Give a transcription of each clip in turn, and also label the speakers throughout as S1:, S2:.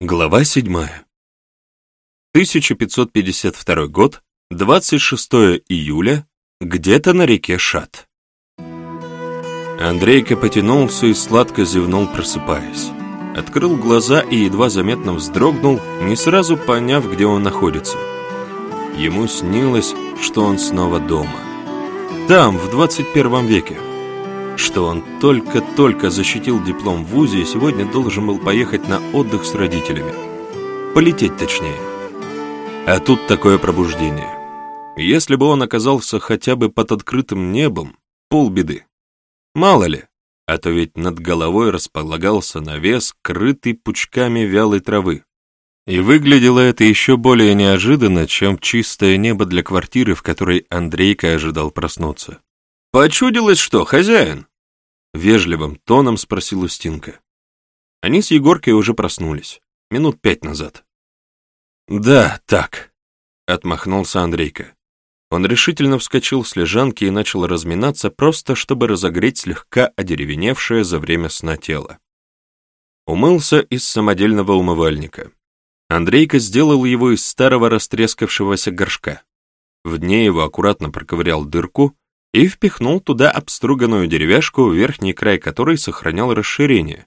S1: Глава 7. 1552 год, 26 июля, где-то на реке Шат. Андрейка потянулся и сладко зевнул, просыпаясь. Открыл глаза и едва заметно вздрогнул, не сразу поняв, где он находится. Ему снилось, что он снова дома. Там, в 21 веке что он только-только защитил диплом в ВУЗе и сегодня должен был поехать на отдых с родителями. Полететь точнее. А тут такое пробуждение. Если бы он оказался хотя бы под открытым небом, полбеды. Мало ли, а то ведь над головой располагался навес, крытый пучками вялой травы. И выглядело это еще более неожиданно, чем чистое небо для квартиры, в которой Андрейка ожидал проснуться. «Почудилось что, хозяин?» Вежливым тоном спросил Устинка. Они с Егоркой уже проснулись, минут пять назад. «Да, так», — отмахнулся Андрейка. Он решительно вскочил с лежанки и начал разминаться, просто чтобы разогреть слегка одеревеневшее за время сна тело. Умылся из самодельного умывальника. Андрейка сделал его из старого растрескавшегося горшка. В дне его аккуратно проковырял дырку, и впихнул туда обструганную деревяшку, верхний край которой сохранял расширение,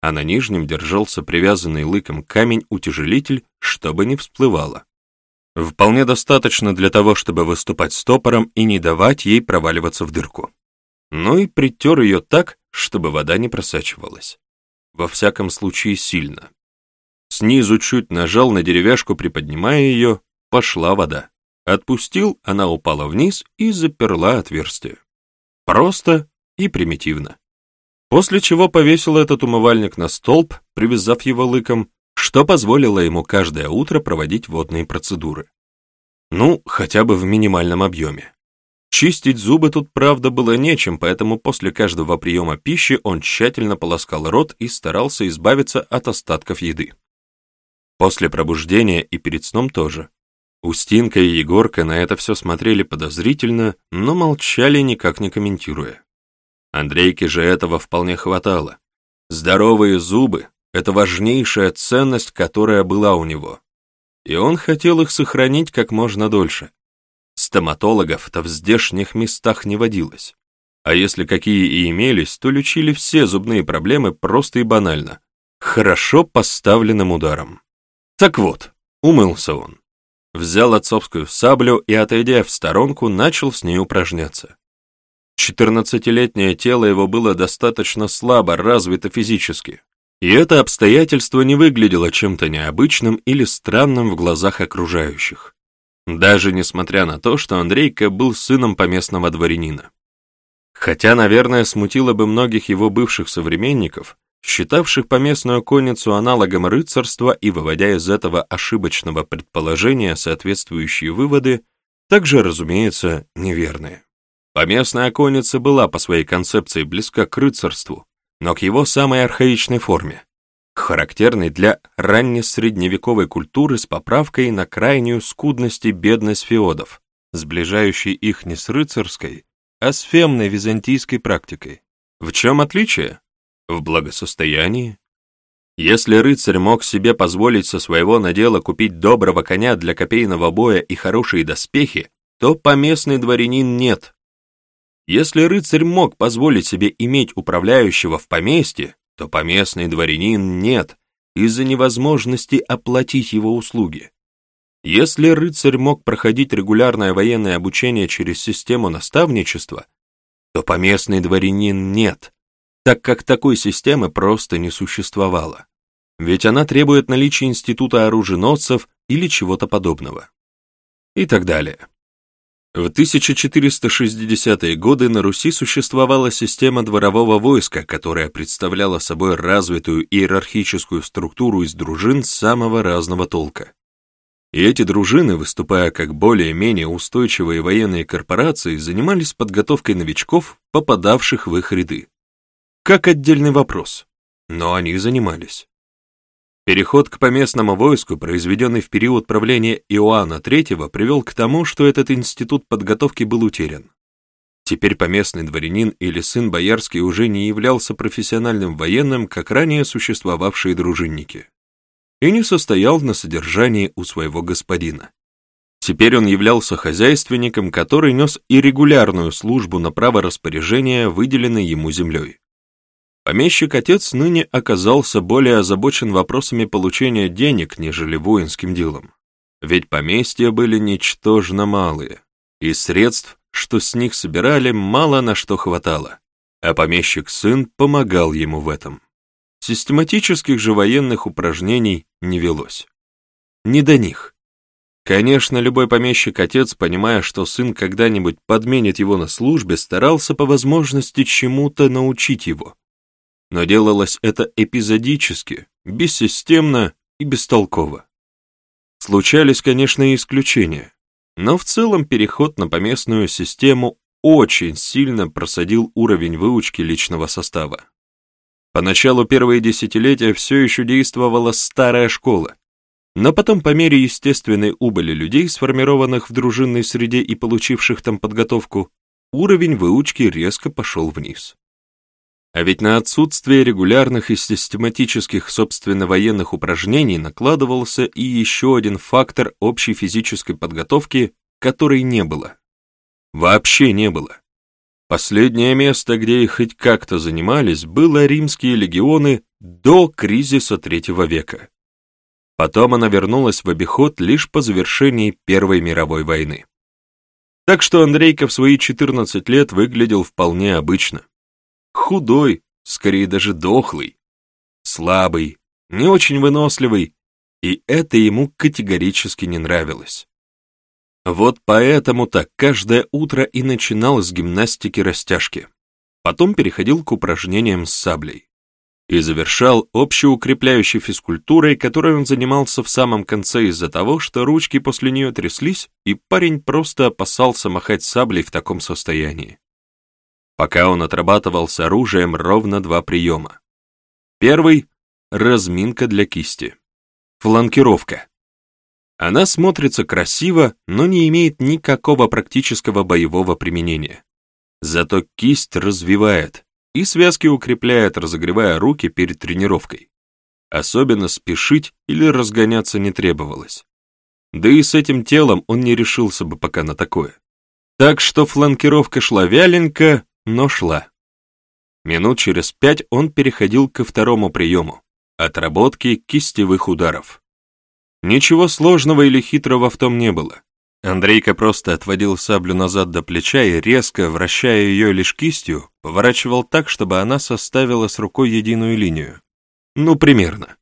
S1: а на нижнем держался привязанный лыком камень-утяжелитель, чтобы не всплывало. Вполне достаточно для того, чтобы выступать стопором и не давать ей проваливаться в дырку. Ну и притер ее так, чтобы вода не просачивалась. Во всяком случае, сильно. Снизу чуть нажал на деревяшку, приподнимая ее, пошла вода. Отпустил, она упала вниз и заперла отверстие. Просто и примитивно. После чего повесил этот умывальник на столб, привязав его лыком, что позволило ему каждое утро проводить водные процедуры. Ну, хотя бы в минимальном объеме. Чистить зубы тут, правда, было нечем, поэтому после каждого приема пищи он тщательно полоскал рот и старался избавиться от остатков еды. После пробуждения и перед сном тоже. Устинка и Егорка на это все смотрели подозрительно, но молчали, никак не комментируя. Андрейке же этого вполне хватало. Здоровые зубы — это важнейшая ценность, которая была у него. И он хотел их сохранить как можно дольше. Стоматологов-то в здешних местах не водилось. А если какие и имелись, то лечили все зубные проблемы просто и банально, хорошо поставленным ударом. Так вот, умылся он взял отцовскую саблю и, отойдя в сторонку, начал с ней упражняться. Четырнадцатилетнее тело его было достаточно слабо развито физически, и это обстоятельство не выглядело чем-то необычным или странным в глазах окружающих, даже несмотря на то, что Андрейка был сыном поместного дворянина. Хотя, наверное, смутило бы многих его бывших современников, считавших поместную конницу аналогом рыцарства и выводя из этого ошибочного предположения соответствующие выводы, также, разумеется, неверные. Поместная конница была по своей концепции близка к рыцарству, но к его самой архаичной форме, характерной для раннесредневековой культуры с поправкой на крайнюю скудность и бедность феодов, сближающей их не с рыцарской, а с фемной византийской практикой. В чем отличие? В благосостоянии. Если рыцарь мог себе позволить со своего надела купить доброго коня для копейного боя и хорошие доспехи, то поместный дворянин нет. Если рыцарь мог позволить себе иметь управляющего в поместье, то поместный дворянин нет, из-за невозможности оплатить его услуги. Если рыцарь мог проходить регулярное военное обучение через систему наставничества, то поместный дворянин нет, так как такой системы просто не существовало. Ведь она требует наличия института оруженосцев или чего-то подобного. И так далее. В 1460-е годы на Руси существовала система дворового войска, которая представляла собой развитую иерархическую структуру из дружин самого разного толка. И эти дружины, выступая как более-менее устойчивые военные корпорации, занимались подготовкой новичков, попадавших в их ряды как отдельный вопрос, но они занимались. Переход к поместному войску, произведенный в период правления Иоанна III, привел к тому, что этот институт подготовки был утерян. Теперь поместный дворянин или сын боярский уже не являлся профессиональным военным, как ранее существовавшие дружинники. и не состоял на содержании у своего господина. Теперь он являлся хозяйственником, который нес и регулярную службу на право распоряжения, выделенной ему землей. Помещик-отец ныне оказался более озабочен вопросами получения денег, нежели воинским делом. Ведь поместья были ничтожно малые, и средств, что с них собирали, мало на что хватало, а помещик-сын помогал ему в этом. Систематических же военных упражнений не велось. Не до них. Конечно, любой помещик-отец, понимая, что сын когда-нибудь подменит его на службе, старался по возможности чему-то научить его. Но делалось это эпизодически, бессистемно и бестолково. Случались, конечно, и исключения, но в целом переход на поместную систему очень сильно просадил уровень выучки личного состава. Поначалу первые десятилетия все еще действовала старая школа, но потом по мере естественной убыли людей, сформированных в дружинной среде и получивших там подготовку, уровень выучки резко пошел вниз. А ведь на отсутствие регулярных и систематических собственно военных упражнений накладывался и еще один фактор общей физической подготовки, которой не было. Вообще не было. Последнее место, где их хоть как-то занимались, было римские легионы до кризиса третьего века. Потом она вернулась в обиход лишь по завершении Первой мировой войны. Так что Андрейка в свои 14 лет выглядел вполне обычно худой, скорее даже дохлый, слабый, не очень выносливый, и это ему категорически не нравилось. Вот поэтому-то каждое утро и начинал с гимнастики растяжки, потом переходил к упражнениям с саблей и завершал общеукрепляющей физкультурой, которой он занимался в самом конце из-за того, что ручки после нее тряслись, и парень просто опасался махать саблей в таком состоянии пока он отрабатывал с оружием ровно два приема. Первый — разминка для кисти. Фланкировка. Она смотрится красиво, но не имеет никакого практического боевого применения. Зато кисть развивает и связки укрепляет, разогревая руки перед тренировкой. Особенно спешить или разгоняться не требовалось. Да и с этим телом он не решился бы пока на такое. Так что фланкировка шла вяленько, но шла. Минут через пять он переходил ко второму приему — отработке кистевых ударов. Ничего сложного или хитрого в том не было. Андрейка просто отводил саблю назад до плеча и, резко вращая ее лишь кистью, поворачивал так, чтобы она составила с рукой единую линию. Ну, примерно.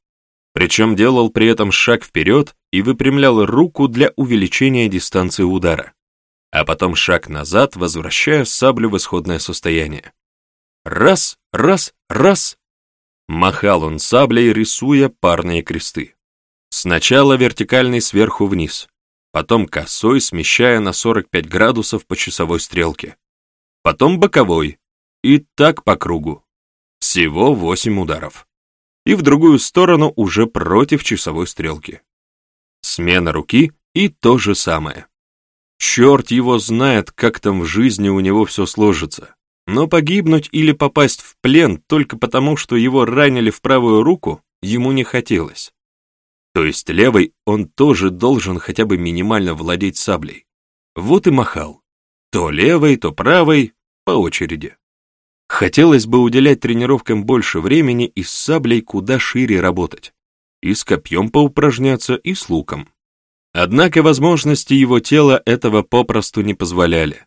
S1: Причем делал при этом шаг вперед и выпрямлял руку для увеличения дистанции удара а потом шаг назад, возвращая саблю в исходное состояние. Раз, раз, раз. Махал он саблей, рисуя парные кресты. Сначала вертикальный сверху вниз, потом косой, смещая на 45 градусов по часовой стрелке, потом боковой, и так по кругу. Всего 8 ударов. И в другую сторону уже против часовой стрелки. Смена руки и то же самое. Черт его знает, как там в жизни у него все сложится. Но погибнуть или попасть в плен только потому, что его ранили в правую руку, ему не хотелось. То есть левой он тоже должен хотя бы минимально владеть саблей. Вот и махал. То левой, то правой, по очереди. Хотелось бы уделять тренировкам больше времени и с саблей куда шире работать. И с копьем поупражняться, и с луком. Однако возможности его тела этого попросту не позволяли.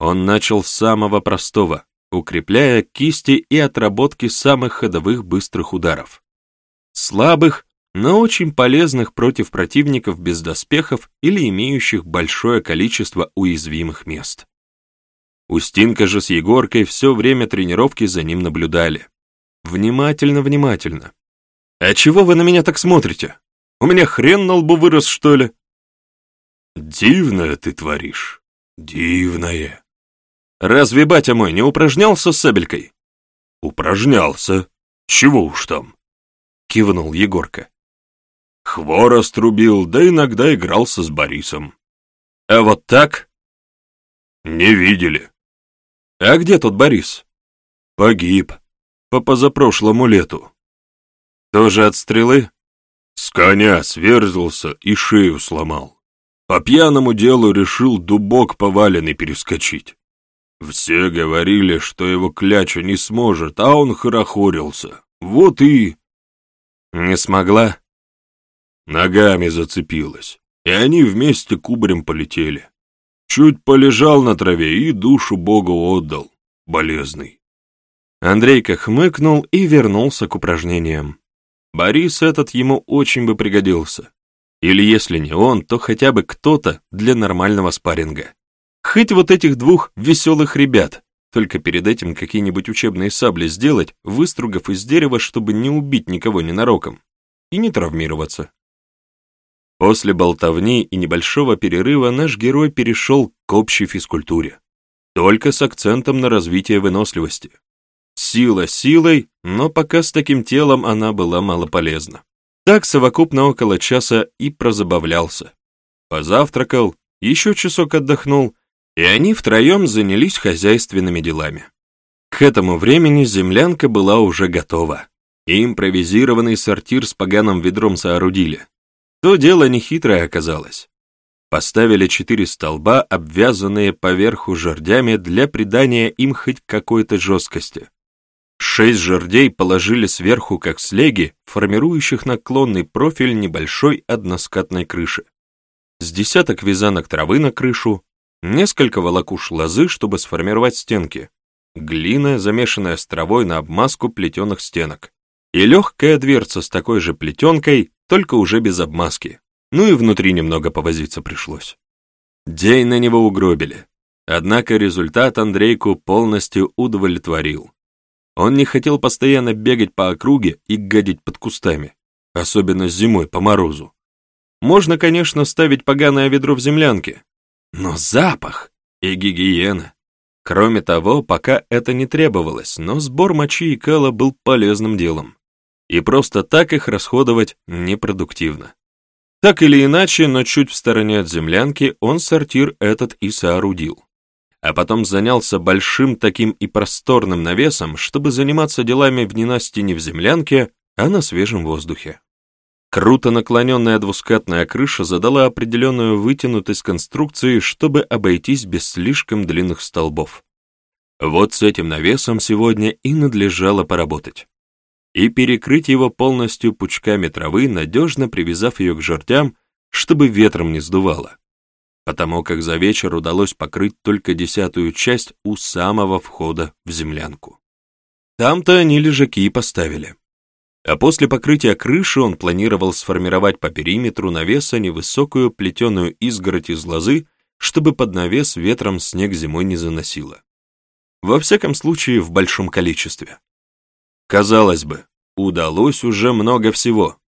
S1: Он начал с самого простого, укрепляя кисти и отработки самых ходовых быстрых ударов. Слабых, но очень полезных против противников без доспехов или имеющих большое количество уязвимых мест. Устинка же с Егоркой все время тренировки за ним наблюдали. Внимательно, внимательно. «А чего вы на меня так смотрите?» У меня хрен на лбу вырос, что ли?» «Дивное ты творишь, дивное». «Разве батя мой не упражнялся с сабелькой?» «Упражнялся. Чего уж там?» — кивнул Егорка. «Хворост рубил, да иногда игрался с Борисом». «А вот так?» «Не видели». «А где тут Борис?» «Погиб. По позапрошлому лету». «Тоже от стрелы?» С коня сверзился и шею сломал. По пьяному делу решил дубок поваленный перескочить. Все говорили, что его кляча не сможет, а он хорохорился. Вот и...
S2: Не смогла?
S1: Ногами зацепилась, и они вместе кубарем полетели. Чуть полежал на траве и душу Богу отдал, болезный.
S2: Андрейка хмыкнул и вернулся к упражнениям. Борис этот ему очень бы пригодился. Или если не он, то хотя бы кто-то для нормального спарринга. Хоть вот этих двух веселых ребят, только перед этим какие-нибудь учебные сабли сделать, выстругав из дерева, чтобы не убить никого ненароком и не травмироваться. После болтовни и небольшого перерыва наш герой перешел к общей физкультуре, только с акцентом на развитие выносливости. Сила силой, но пока с таким телом она была малополезна. Так совокупно около часа и прозабавлялся. Позавтракал, еще часок отдохнул и они втроем занялись хозяйственными делами. К этому времени землянка была уже готова, импровизированный сортир с поганым ведром соорудили. То дело нехитрое оказалось. Поставили четыре столба, обвязанные поверху жердями для придания им хоть какой-то жесткости. Шесть жердей положили сверху как слеги, формирующих наклонный профиль небольшой односкатной крыши. С десяток вязанок травы на крышу, несколько волокуш лозы, чтобы сформировать стенки, глина, замешанная с травой на обмазку плетеных стенок, и легкая дверца с такой же плетенкой, только уже без обмазки. Ну и внутри немного повозиться пришлось. День на него угробили. Однако результат Андрейку полностью удовлетворил. Он не хотел постоянно бегать по округе и гадить под кустами, особенно зимой по морозу. Можно, конечно, ставить поганое ведро в землянке, но запах и гигиена. Кроме того, пока это не требовалось, но сбор мочи и кала был полезным делом. И просто так их расходовать непродуктивно. Так или иначе, но чуть в стороне от землянки он сортир этот и соорудил. А потом занялся большим таким и просторным навесом, чтобы заниматься делами в ненастье не в землянке, а на свежем воздухе. Круто наклоненная двускатная крыша задала определенную вытянутость конструкции, чтобы обойтись без слишком длинных столбов. Вот с этим навесом сегодня и надлежало поработать. И перекрыть его полностью пучками травы, надежно привязав ее к жердям, чтобы ветром не сдувало. Потому как за вечер удалось покрыть только десятую часть у самого входа в землянку. Там-то они лежаки поставили. А после покрытия крыши он планировал сформировать по периметру навеса невысокую плетеную изгородь из лозы, чтобы под навес ветром снег зимой не заносило. Во всяком случае, в большом количестве. Казалось бы, удалось уже много всего,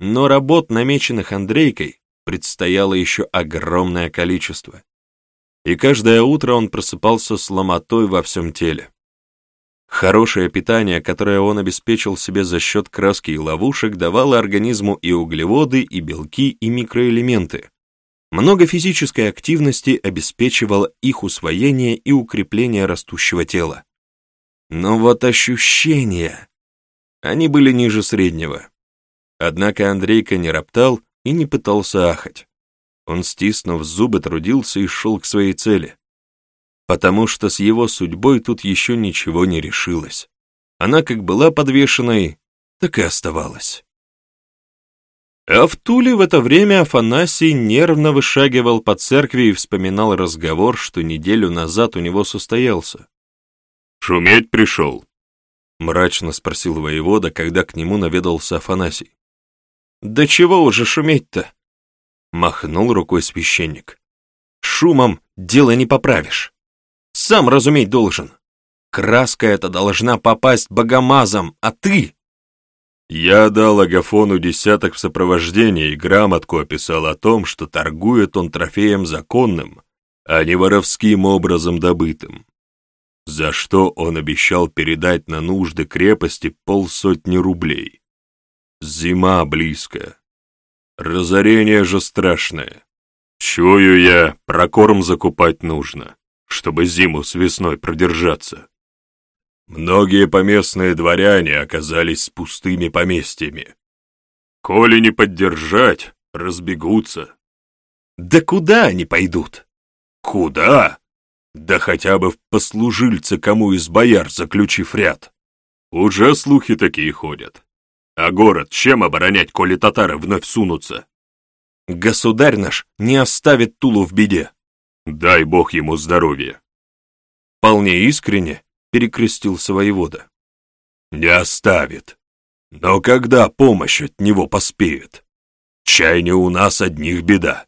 S2: но работ, намеченных Андрейкой, предстояло еще огромное количество. И каждое утро он просыпался с ломотой во всем теле. Хорошее питание, которое он обеспечил себе за счет краски и ловушек, давало организму и углеводы, и белки, и микроэлементы. Много физической активности обеспечивало их усвоение и укрепление растущего тела. Но вот ощущения... Они были ниже среднего. Однако Андрейка не роптал и не пытался ахать. Он, стиснув зубы, трудился и шел к своей цели потому что с его судьбой тут еще ничего не решилось. Она как была подвешенной, так и оставалась. А в Туле в это время Афанасий нервно вышагивал по церкви и вспоминал разговор, что неделю назад у него состоялся.
S1: «Шуметь пришел?»
S2: — мрачно спросил воевода, когда к нему наведался Афанасий. «Да чего уже шуметь-то?» — махнул рукой священник. «Шумом дело не поправишь. Сам разуметь должен. Краска эта должна попасть богомазом, а ты...»
S1: Я дал Агафону десяток в сопровождении и грамотку описал о том, что торгует он трофеем законным, а не воровским образом добытым. За что он обещал передать на нужды крепости полсотни рублей. Зима близко. Разорение же страшное. Чую я, прокорм закупать нужно чтобы зиму с весной продержаться. Многие поместные дворяне оказались с пустыми поместьями. Коли не поддержать, разбегутся.
S2: Да куда они пойдут?
S1: Куда? Да хотя бы в послужильце кому из бояр, заключив ряд. Уже слухи такие ходят. А город чем оборонять, коли татары вновь сунутся?
S2: Государь наш не оставит Тулу в беде.
S1: Дай бог ему здоровья.
S2: Вполне искренне перекрестился воевода.
S1: Не оставит. Но когда помощь от него поспеет? Чай не у нас одних беда.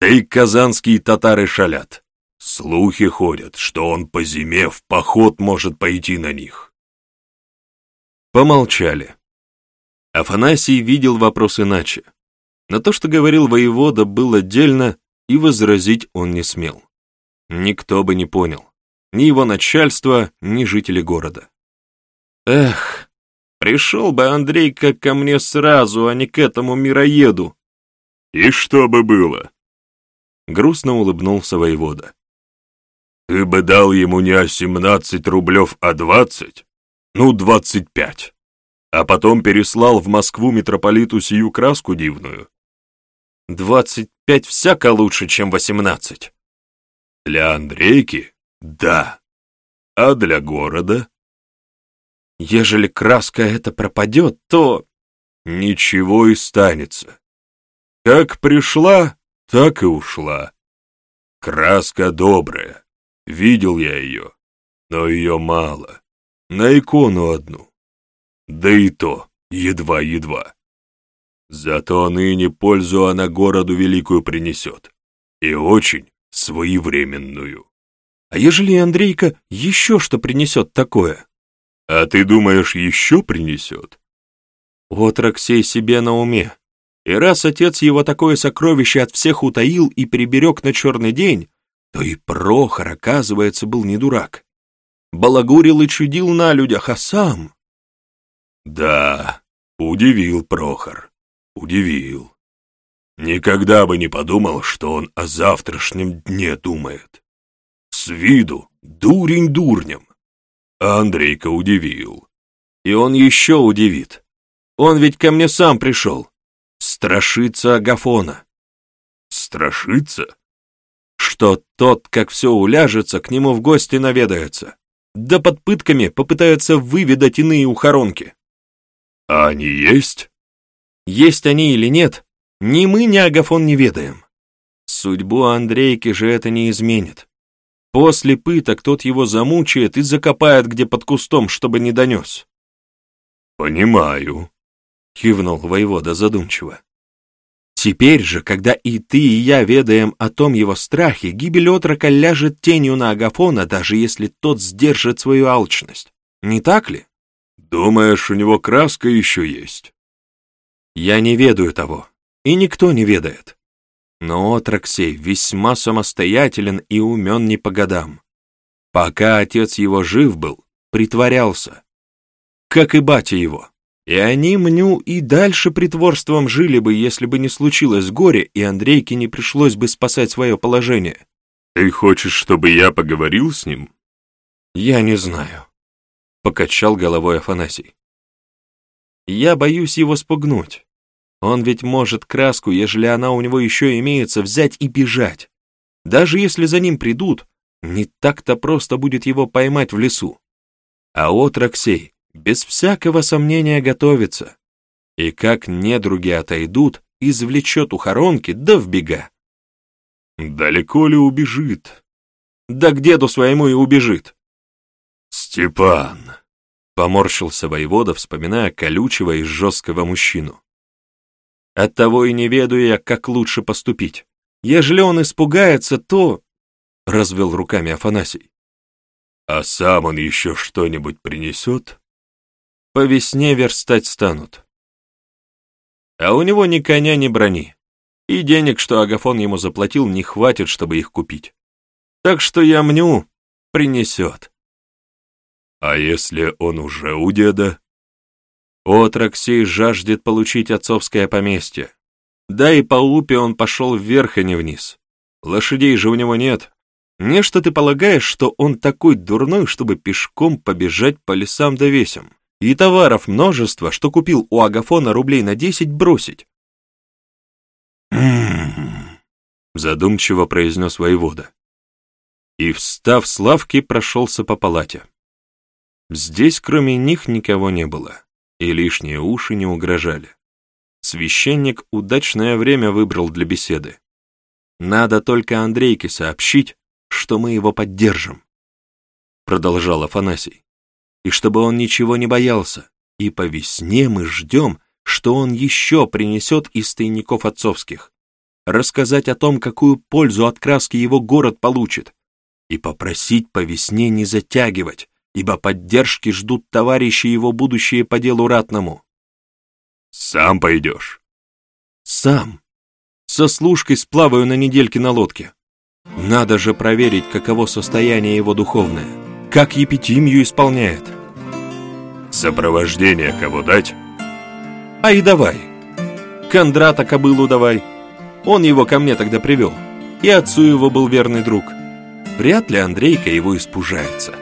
S1: Да и казанские татары шалят. Слухи ходят, что он по зиме в поход может пойти на них.
S2: Помолчали. Афанасий видел вопрос иначе. На то, что говорил воевода, было отдельно, и возразить он не смел. Никто бы не понял. Ни его начальство, ни жители города. Эх, пришел бы Андрейка ко мне сразу, а не к этому мироеду.
S1: И что бы было?
S2: Грустно улыбнулся воевода.
S1: Ты бы дал ему не о семнадцать рублев, а двадцать? Ну, двадцать пять. А потом переслал в Москву митрополиту сию краску дивную.
S2: Двадцать пять всяко лучше, чем восемнадцать.
S1: Для Андрейки — да. А для города?
S2: Ежели краска эта пропадет, то...
S1: Ничего и станется. Как пришла, так и ушла. Краска добрая, Видел я ее, но ее мало. На икону одну. Да и то едва-едва. Зато ныне пользу она городу великую принесет. И очень своевременную.
S2: А ежели Андрейка еще что принесет такое?
S1: А ты думаешь, еще принесет?
S2: Отрок сей себе на уме. И раз отец его такое сокровище от всех утаил и приберег на черный день, то и Прохор, оказывается, был не дурак. Балагурил и чудил на людях, а сам...
S1: Да, удивил Прохор, удивил. Никогда бы не подумал, что он о завтрашнем дне думает. С виду дурень дурнем. А Андрейка удивил.
S2: И он еще удивит. Он ведь ко мне сам пришел. Страшится Агафона.
S1: Страшится?
S2: что тот, как все уляжется, к нему в гости наведается. Да под пытками попытается выведать иные ухоронки.
S1: А они есть?
S2: Есть они или нет, ни мы, ни Агафон не ведаем. Судьбу Андрейки же это не изменит. После пыток тот его замучает и закопает где под кустом, чтобы не донес.
S1: «Понимаю», — кивнул воевода задумчиво.
S2: Теперь же, когда и ты, и я ведаем о том его страхе, гибель отрока ляжет тенью на Агафона, даже если тот сдержит свою алчность. Не так ли?
S1: Думаешь, у него краска еще есть?
S2: Я не ведаю того, и никто не ведает. Но отрок сей весьма самостоятелен и умен не по годам. Пока отец его жив был, притворялся. Как и батя его. И они, мню, и дальше притворством жили бы, если бы не случилось горе, и Андрейке не пришлось бы спасать свое положение.
S1: Ты хочешь, чтобы я поговорил с ним?
S2: Я не знаю, — покачал головой Афанасий. Я боюсь его спугнуть. Он ведь может краску, ежели она у него еще имеется, взять и бежать. Даже если за ним придут, не так-то просто будет его поймать в лесу. А отрок сей без всякого сомнения готовится. И как недруги отойдут, извлечет у хоронки, да в бега.
S1: Далеко ли убежит?
S2: Да к деду своему и убежит.
S1: Степан,
S2: поморщился воевода, вспоминая колючего и жесткого мужчину. Оттого и не ведаю я, как лучше поступить. Ежели он испугается, то... Развел руками Афанасий.
S1: А сам он еще что-нибудь принесет?
S2: По весне верстать станут. А у него ни коня, ни брони. И денег, что Агафон ему заплатил, не хватит, чтобы их купить. Так что я мню, принесет.
S1: А если он уже у деда?
S2: Отрок сей жаждет получить отцовское поместье. Да и по Упе он пошел вверх, а не вниз. Лошадей же у него нет. Не что ты полагаешь, что он такой дурной, чтобы пешком побежать по лесам да весям? и товаров множество, что купил у Агафона рублей на десять, бросить.
S1: «М-м-м», задумчиво произнес воевода. И, встав с лавки, прошелся по палате. Здесь, кроме них, никого не было, и лишние уши не угрожали. Священник удачное время выбрал для беседы. Надо только Андрейке сообщить, что мы его поддержим. Продолжал Афанасий. И чтобы он ничего не боялся. И по весне мы ждем, что он еще принесет из тайников отцовских. Рассказать о том, какую пользу от краски его город получит. И попросить по весне не затягивать, ибо поддержки ждут товарищи его будущее по делу ратному.
S2: Сам пойдешь.
S1: Сам. Со служкой сплаваю на недельке на лодке. Надо же проверить, каково состояние его духовное, как епитимию исполняет.
S2: Сопровождение кого дать?
S1: А и давай. Кондрата кобылу давай. Он его ко мне тогда привел. И отцу его был верный друг. Вряд ли Андрейка его испужается.